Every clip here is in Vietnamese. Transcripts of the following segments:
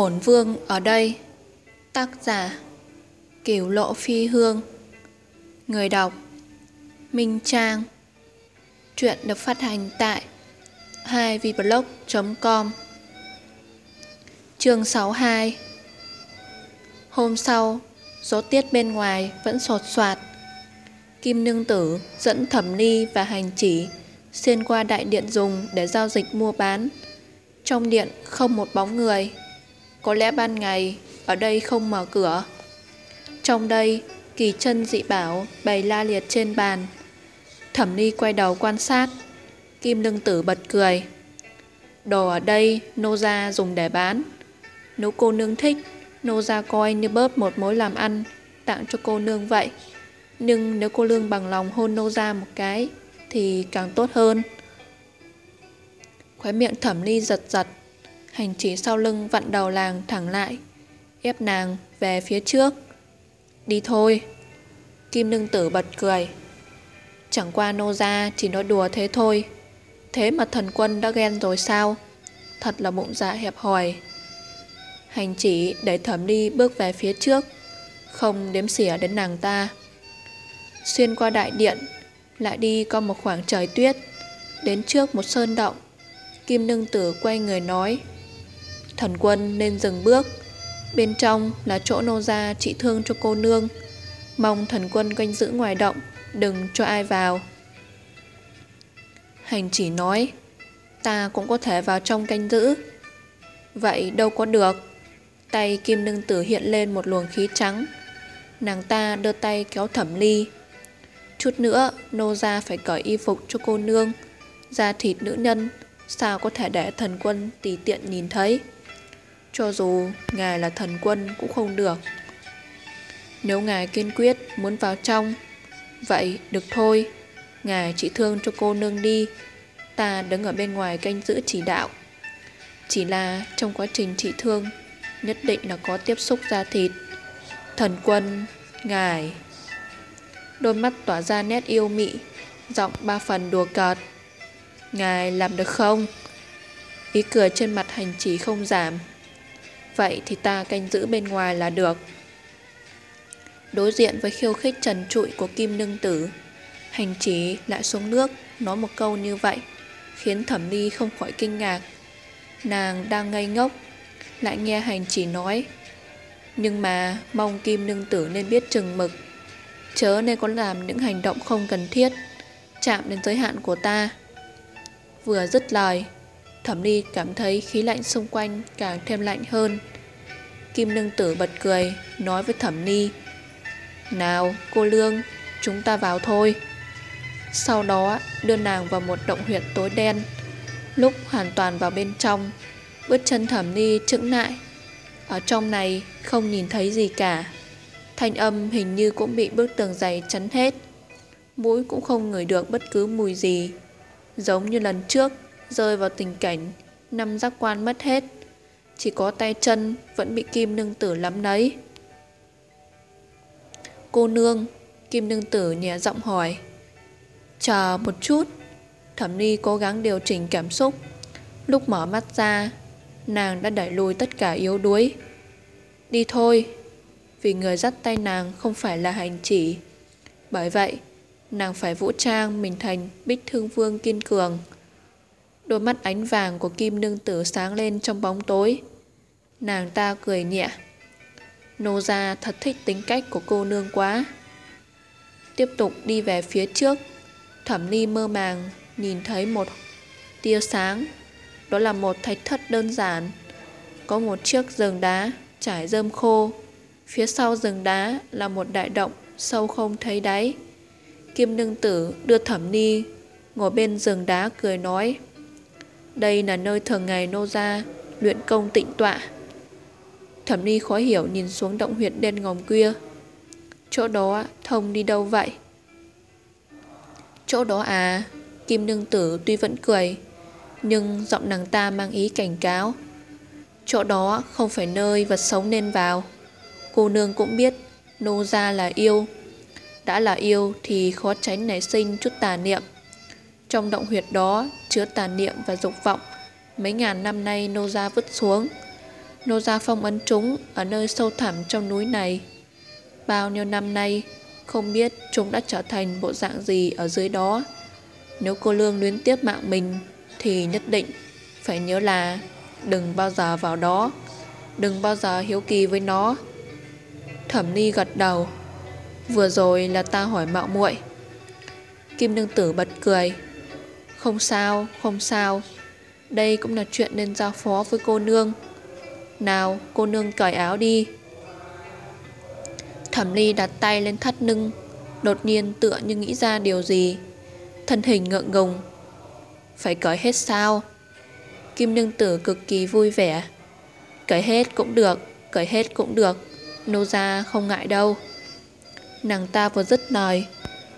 Bổn vương ở đây Tác giả kiểu lộ phi hương Người đọc Minh Trang Chuyện được phát hành tại 2vblog.com Chương 62 Hôm sau, gió tiết bên ngoài vẫn sột soạt. Kim Nương Tử dẫn Thẩm Ni và Hành Chỉ xuyên qua đại điện dùng để giao dịch mua bán. Trong điện không một bóng người. Có lẽ ban ngày ở đây không mở cửa. Trong đây, kỳ chân dị bảo bày la liệt trên bàn. Thẩm Ly quay đầu quan sát. Kim Nương Tử bật cười. Đồ ở đây nô gia dùng để bán. Nếu cô nương thích, nô gia coi như bớt một mối làm ăn, tặng cho cô nương vậy. Nhưng nếu cô lương bằng lòng hôn nô gia một cái, thì càng tốt hơn. Khóe miệng thẩm ly giật giật, hành chỉ sau lưng vặn đầu làng thẳng lại, ép nàng về phía trước. Đi thôi. Kim nương tử bật cười. Chẳng qua nô gia chỉ nói đùa thế thôi. Thế mà thần quân đã ghen rồi sao? Thật là bụng dạ hẹp hòi. Hành chỉ đẩy thẩm ly bước về phía trước, không đếm xỉa đến nàng ta. Xuyên qua đại điện, lại đi qua một khoảng trời tuyết, đến trước một sơn động. Kim nương tử quay người nói, thần quân nên dừng bước, bên trong là chỗ nô gia trị thương cho cô nương. Mong thần quân canh giữ ngoài động, đừng cho ai vào. Hành chỉ nói, ta cũng có thể vào trong canh giữ. Vậy đâu có được. Tay kim nương tử hiện lên một luồng khí trắng. Nàng ta đưa tay kéo thẩm ly. Chút nữa, nô gia phải cởi y phục cho cô nương. Da thịt nữ nhân, sao có thể để thần quân tùy tiện nhìn thấy. Cho dù ngài là thần quân cũng không được. Nếu ngài kiên quyết muốn vào trong, vậy được thôi. Ngài chỉ thương cho cô nương đi. Ta đứng ở bên ngoài canh giữ chỉ đạo. Chỉ là trong quá trình trị thương nhất định là có tiếp xúc da thịt. Thần quân, ngài. Đôi mắt tỏa ra nét yêu mị, giọng ba phần đùa cợt. Ngài làm được không? Ý cười trên mặt hành chỉ không giảm. Vậy thì ta canh giữ bên ngoài là được. Đối diện với khiêu khích trần trụi của Kim Nương Tử, hành trí lại xuống nước nói một câu như vậy, khiến thẩm ly không khỏi kinh ngạc. Nàng đang ngây ngốc lại nghe hành chỉ nói Nhưng mà mong Kim Nương Tử nên biết chừng mực Chớ nên có làm những hành động không cần thiết Chạm đến giới hạn của ta Vừa dứt lời Thẩm Ly cảm thấy khí lạnh xung quanh càng thêm lạnh hơn Kim Nương Tử bật cười, Nói với Thẩm Ni: Nào, cô Lương, Chúng ta vào thôi. Sau đó, đưa nàng vào một động huyệt tối đen, Lúc hoàn toàn vào bên trong, Bước chân thẩm ni chững lại. Ở trong này, không nhìn thấy gì cả. Thanh âm hình như cũng bị bức tường dày chắn hết. Mũi cũng không ngửi được bất cứ mùi gì. Giống như lần trước, Rơi vào tình cảnh, Năm giác quan mất hết. Chỉ có tay chân vẫn bị kim nương tử lắm đấy Cô nương Kim nương tử nhẹ giọng hỏi Chờ một chút Thẩm ni cố gắng điều chỉnh cảm xúc Lúc mở mắt ra nàng đã đẩy lùi tất cả yếu đuối. Đi thôi, vì người dắt tay nàng không phải là hành chỉ. Bởi vậy, nàng phải vũ trang mình thành bích thương vương kiên cường. Đôi mắt ánh vàng của kim nương tử sáng lên trong bóng tối. Nàng ta cười nhẹ. Nô gia thật thích tính cách của cô nương quá. Tiếp tục đi về phía trước, thẩm ly mơ màng nhìn thấy một tia sáng đó là một thạch thất đơn giản. Có một chiếc giường đá trải rơm khô. Phía sau giường đá là một đại động sâu không thấy đáy. Kim nương tử đưa thẩm ni ngồi bên giường đá cười nói Đây là nơi thường ngày nô gia luyện công tịnh tọa. Thẩm ni khó hiểu nhìn xuống động huyệt đen ngòm kia. Chỗ đó thông đi đâu vậy? Chỗ đó à, Kim nương tử tuy vẫn cười, nhưng giọng nàng ta mang ý cảnh cáo. Chỗ đó không phải nơi vật sống nên vào. Cô nương cũng biết nô gia là yêu. Đã là yêu thì khó tránh nảy sinh chút tà niệm. Trong động huyệt đó chứa tà niệm và dục vọng mấy ngàn năm nay nô gia vứt xuống. Nô gia phong ấn chúng ở nơi sâu thẳm trong núi này. Bao nhiêu năm nay, không biết chúng đã trở thành bộ dạng gì ở dưới đó. Nếu cô Lương luyến tiếp mạng mình, thì nhất định phải nhớ là đừng bao giờ vào đó, đừng bao giờ hiếu kỳ với nó. Thẩm Ly gật đầu. Vừa rồi là ta hỏi mạo muội. Kim Nương Tử bật cười. Không sao, không sao. Đây cũng là chuyện nên giao phó với cô nương. Nào, cô nương cởi áo đi. Thẩm Ly đặt tay lên thắt lưng, đột nhiên tựa như nghĩ ra điều gì. Thân hình ngượng ngùng. Phải cởi hết sao? Kim Nương Tử cực kỳ vui vẻ. Cởi hết cũng được, cởi hết cũng được. Nô ra không ngại đâu. Nàng ta vừa dứt lời,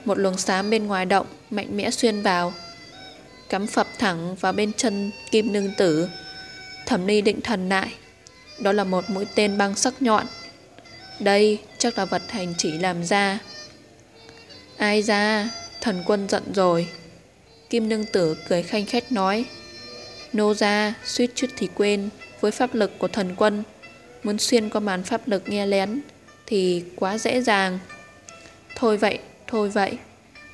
một luồng xám bên ngoài động mạnh mẽ xuyên vào, cắm phập thẳng vào bên chân Kim Nương Tử. Thẩm Ly định thần lại, đó là một mũi tên băng sắc nhọn. Đây chắc là vật hành chỉ làm ra. Ai ra, thần quân giận rồi. Kim Nương Tử cười khanh khách nói. Nô ra, suýt chút thì quên, với pháp lực của thần quân, muốn xuyên qua màn pháp lực nghe lén, thì quá dễ dàng. Thôi vậy, thôi vậy,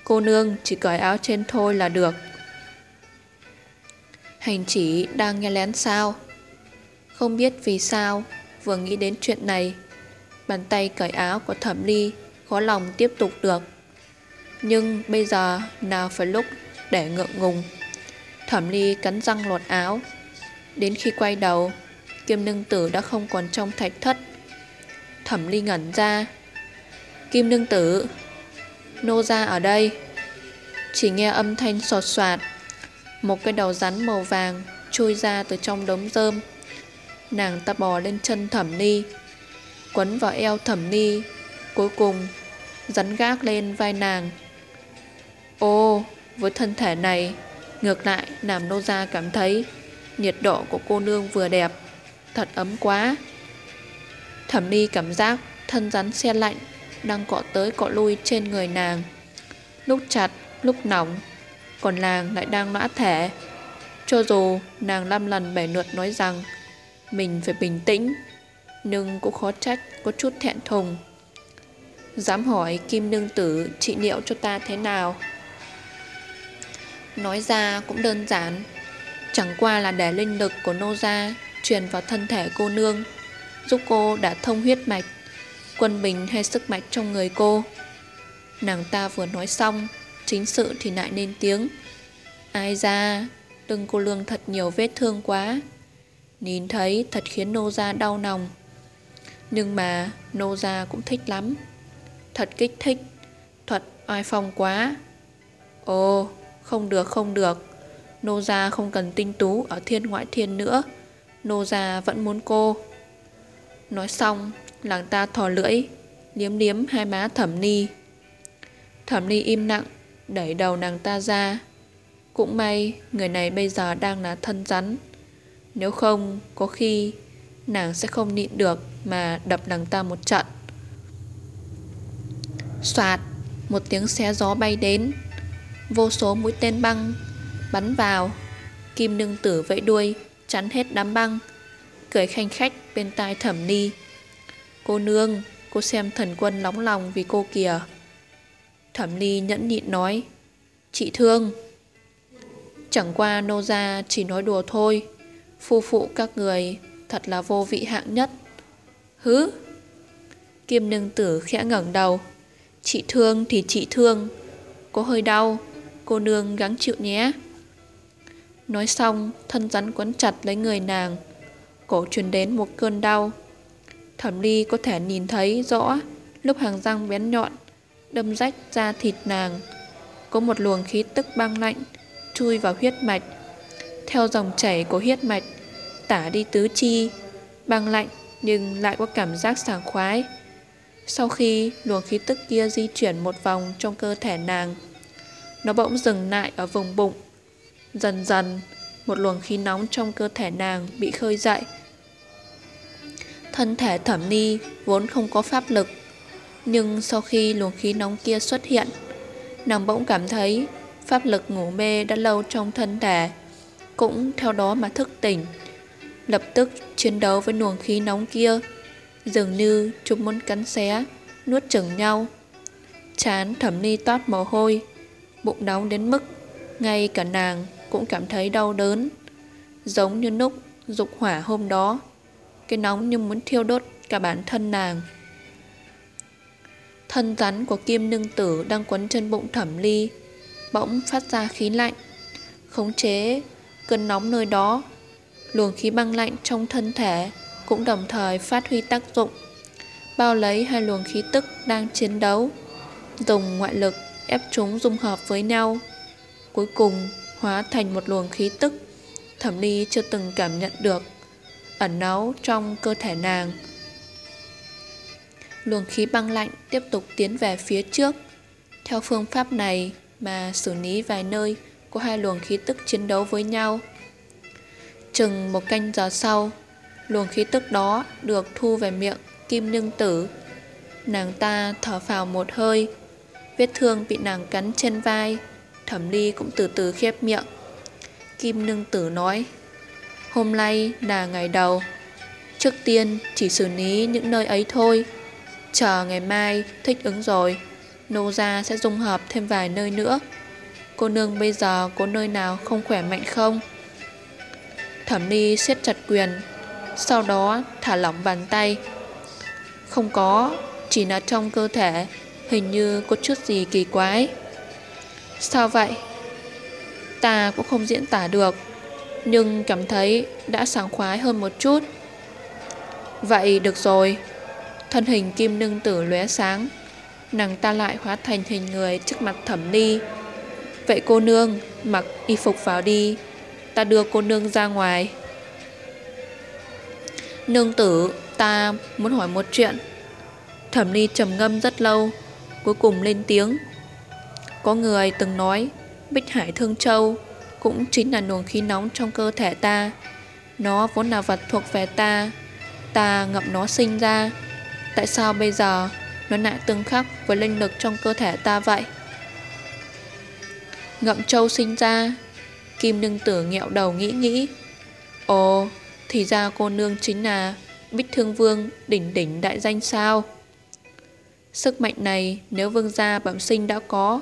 cô nương chỉ cởi áo trên thôi là được. Hành chỉ đang nghe lén sao? Không biết vì sao, vừa nghĩ đến chuyện này, bàn tay cởi áo của thẩm ly khó lòng tiếp tục được. Nhưng bây giờ nào phải lúc để ngượng ngùng. Thẩm ly cắn răng lột áo. Đến khi quay đầu, Kim nương tử đã không còn trong thạch thất. Thẩm ly ngẩn ra. Kim nương tử, nô ra ở đây. Chỉ nghe âm thanh sột soạt. Một cái đầu rắn màu vàng chui ra từ trong đống rơm. Nàng ta bò lên chân thẩm ni, quấn vào eo thẩm ni, Cuối cùng, rắn gác lên vai nàng. Ô, với thân thể này, ngược lại làm nô gia cảm thấy nhiệt độ của cô nương vừa đẹp, thật ấm quá. Thẩm ni cảm giác thân rắn xe lạnh đang cọ tới cọ lui trên người nàng. Lúc chặt, lúc nóng, còn nàng lại đang lõa thể. Cho dù nàng năm lần bảy lượt nói rằng mình phải bình tĩnh, nhưng cũng khó trách có chút thẹn thùng. Dám hỏi Kim Nương Tử trị liệu cho ta thế nào? Nói ra cũng đơn giản, chẳng qua là để linh lực của nô gia truyền vào thân thể cô nương, giúp cô đã thông huyết mạch, quân bình hay sức mạch trong người cô. Nàng ta vừa nói xong, chính sự thì lại nên tiếng. Ai ra, lưng cô lương thật nhiều vết thương quá. Nhìn thấy thật khiến nô gia đau lòng. Nhưng mà nô gia cũng thích lắm. Thật kích thích, thuật oai phong quá. Ồ, không được không được Nô gia không cần tinh tú ở thiên ngoại thiên nữa Nô gia vẫn muốn cô Nói xong Làng ta thò lưỡi Liếm liếm hai má thẩm ni Thẩm ni im lặng Đẩy đầu nàng ta ra Cũng may người này bây giờ đang là thân rắn nếu không Có khi Nàng sẽ không nhịn được Mà đập nàng ta một trận Xoạt Một tiếng xé gió bay đến Vô số mũi tên băng bắn vào. Kim nương tử vẫy đuôi, chắn hết đám băng. Cười khanh khách bên tai thẩm ni. Cô nương, cô xem thần quân nóng lòng vì cô kìa. Thẩm ni nhẫn nhịn nói. Chị thương. Chẳng qua nô gia chỉ nói đùa thôi. Phu phụ các người thật là vô vị hạng nhất. Hứ. Kim nương tử khẽ ngẩng đầu. Chị thương thì chị thương. Có hơi đau, Cô nương gắng chịu nhé Nói xong, Thân rắn quấn chặt lấy người nàng Cổ truyền đến một cơn đau Thẩm ly có thể nhìn thấy rõ, Lúc hàng răng bén nhọn, Đâm rách ra thịt nàng Có một luồng khí tức băng lạnh, Chui vào huyết mạch theo dòng chảy của huyết mạch Tả đi tứ chi Băng lạnh nhưng lại có cảm giác sảng khoái Sau khi luồng khí tức kia di chuyển một vòng trong cơ thể nàng nó bỗng dừng lại ở vùng bụng. Dần dần, một luồng khí nóng trong cơ thể nàng bị khơi dậy. Thân thể thẩm ni vốn không có pháp lực, nhưng sau khi luồng khí nóng kia xuất hiện, nàng bỗng cảm thấy pháp lực ngủ mê đã lâu trong thân thể, cũng theo đó mà thức tỉnh. lập tức chiến đấu với luồng khí nóng kia, dường như chúng muốn cắn xé, nuốt chửng nhau. Chán thẩm ly toát mồ hôi, bụng nóng đến mức ngay cả nàng cũng cảm thấy đau đớn. Giống như lúc dục hỏa hôm đó, cái nóng như muốn thiêu đốt cả bản thân nàng. Thân rắn của kim nương tử đang quấn chân bụng thẩm ly, bỗng phát ra khí lạnh, khống chế cơn nóng nơi đó. Luồng khí băng lạnh trong thân thể cũng đồng thời phát huy tác dụng, bao lấy hai luồng khí tức đang chiến đấu, dùng ngoại lực ép chúng dung hợp với nhau. Cuối cùng hóa thành một luồng khí tức Thẩm Ly chưa từng cảm nhận được ẩn náu trong cơ thể nàng. Luồng khí băng lạnh tiếp tục tiến về phía trước. Theo phương pháp này mà xử lý vài nơi của hai luồng khí tức chiến đấu với nhau. Chừng một canh giờ sau, luồng khí tức đó được thu về miệng kim nương tử. Nàng ta thở phào một hơi, vết thương bị nàng cắn trên vai, thẩm ly cũng từ từ khép miệng. Kim nương tử nói, hôm nay là ngày đầu, trước tiên chỉ xử lý những nơi ấy thôi. Chờ ngày mai thích ứng rồi, nô gia sẽ dung hợp thêm vài nơi nữa. Cô nương bây giờ có nơi nào không khỏe mạnh không? Thẩm ni siết chặt quyền, sau đó thả lỏng bàn tay. Không có, chỉ là trong cơ thể, hình như có chút gì kỳ quái. Sao vậy? Ta cũng không diễn tả được, nhưng cảm thấy đã sảng khoái hơn một chút. Vậy được rồi. Thân hình kim nương tử lóe sáng, nàng ta lại hóa thành hình người trước mặt thẩm ni. Vậy cô nương, mặc y phục vào đi, ta đưa cô nương ra ngoài. Nương tử, ta muốn hỏi một chuyện. Thẩm ly trầm ngâm rất lâu, cuối cùng lên tiếng. Có người từng nói, Bích Hải Thương Châu cũng chính là luồng khí nóng trong cơ thể ta. Nó vốn là vật thuộc về ta, ta ngậm nó sinh ra. Tại sao bây giờ nó lại tương khắc với linh lực trong cơ thể ta vậy? Ngậm châu sinh ra, Kim nương tử nghẹo đầu nghĩ nghĩ. Ồ, thì ra cô nương chính là Bích Thương Vương đỉnh đỉnh đại danh sao? Sức mạnh này nếu vương gia bẩm sinh đã có,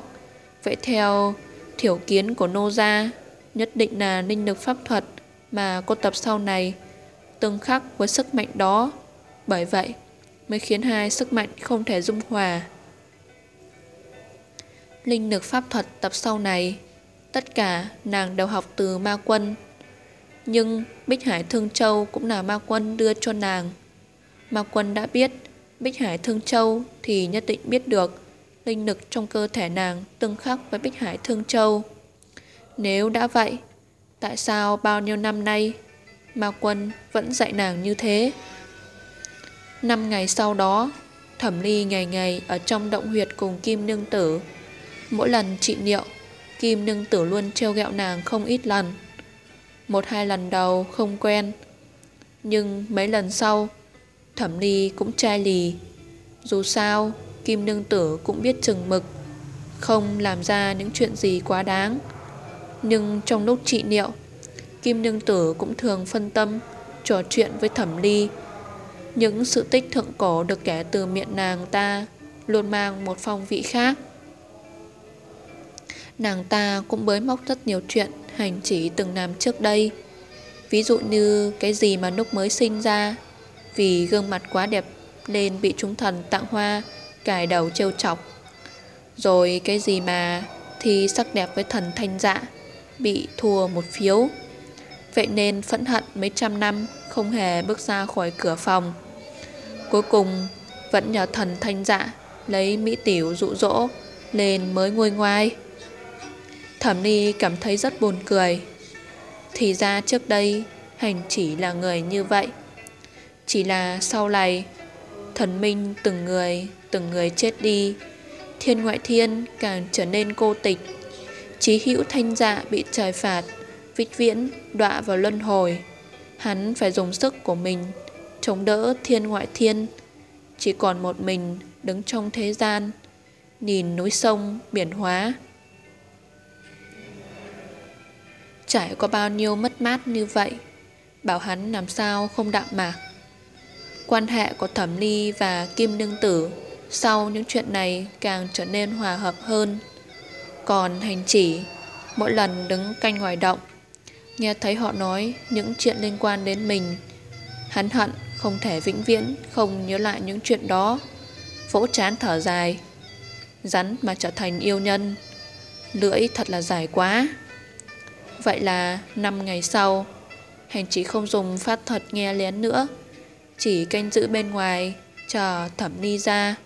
vậy theo thiểu kiến của nô gia, nhất định là linh lực pháp thuật mà cô tập sau này tương khắc với sức mạnh đó. Bởi vậy, mới khiến hai sức mạnh không thể dung hòa. Linh lực pháp thuật tập sau này, tất cả nàng đều học từ ma quân. Nhưng Bích Hải Thương Châu cũng là ma quân đưa cho nàng. Ma quân đã biết Bích Hải Thương Châu thì nhất định biết được linh lực trong cơ thể nàng tương khắc với Bích Hải Thương Châu. Nếu đã vậy, tại sao bao nhiêu năm nay Ma Quân vẫn dạy nàng như thế? Năm ngày sau đó, Thẩm Ly ngày ngày ở trong động huyệt cùng Kim Nương Tử. Mỗi lần trị liệu, Kim Nương Tử luôn trêu ghẹo nàng không ít lần. Một hai lần đầu không quen, nhưng mấy lần sau, Thẩm Ly cũng chai lì. Dù sao, Kim Nương Tử cũng biết chừng mực, không làm ra những chuyện gì quá đáng. Nhưng trong lúc trị liệu, Kim Nương Tử cũng thường phân tâm, trò chuyện với Thẩm Ly, những sự tích thượng cổ được kể từ miệng nàng ta luôn mang một phong vị khác. Nàng ta cũng bới móc rất nhiều chuyện hành chỉ từng làm trước đây. Ví dụ như cái gì mà lúc mới sinh ra, vì gương mặt quá đẹp nên bị chúng thần tặng hoa, cài đầu trêu chọc. Rồi cái gì mà thì sắc đẹp với thần thanh dạ, bị thua một phiếu. Vậy nên phẫn hận mấy trăm năm không hề bước ra khỏi cửa phòng. Cuối cùng vẫn nhờ thần thanh dạ lấy mỹ tiểu dụ dỗ lên mới nguôi ngoai. Thẩm Ni cảm thấy rất buồn cười. Thì ra trước đây hành chỉ là người như vậy. Chỉ là sau này thần minh từng người từng người chết đi thiên ngoại thiên càng trở nên cô tịch chí hữu thanh dạ bị trời phạt Vích viễn đọa vào luân hồi hắn phải dùng sức của mình chống đỡ thiên ngoại thiên. Chỉ còn một mình đứng trong thế gian, nhìn núi sông, biển hóa. Trải qua bao nhiêu mất mát như vậy, bảo hắn làm sao không đạm mạc. Quan hệ của Thẩm Ly và Kim Nương Tử sau những chuyện này càng trở nên hòa hợp hơn. Còn hành chỉ, mỗi lần đứng canh ngoài động, nghe thấy họ nói những chuyện liên quan đến mình, hắn hận không thể vĩnh viễn không nhớ lại những chuyện đó. Vỗ chán thở dài, rắn mà trở thành yêu nhân, lưỡi thật là dài quá. Vậy là năm ngày sau, hành chỉ không dùng pháp thuật nghe lén nữa, chỉ canh giữ bên ngoài, chờ thẩm ni ra.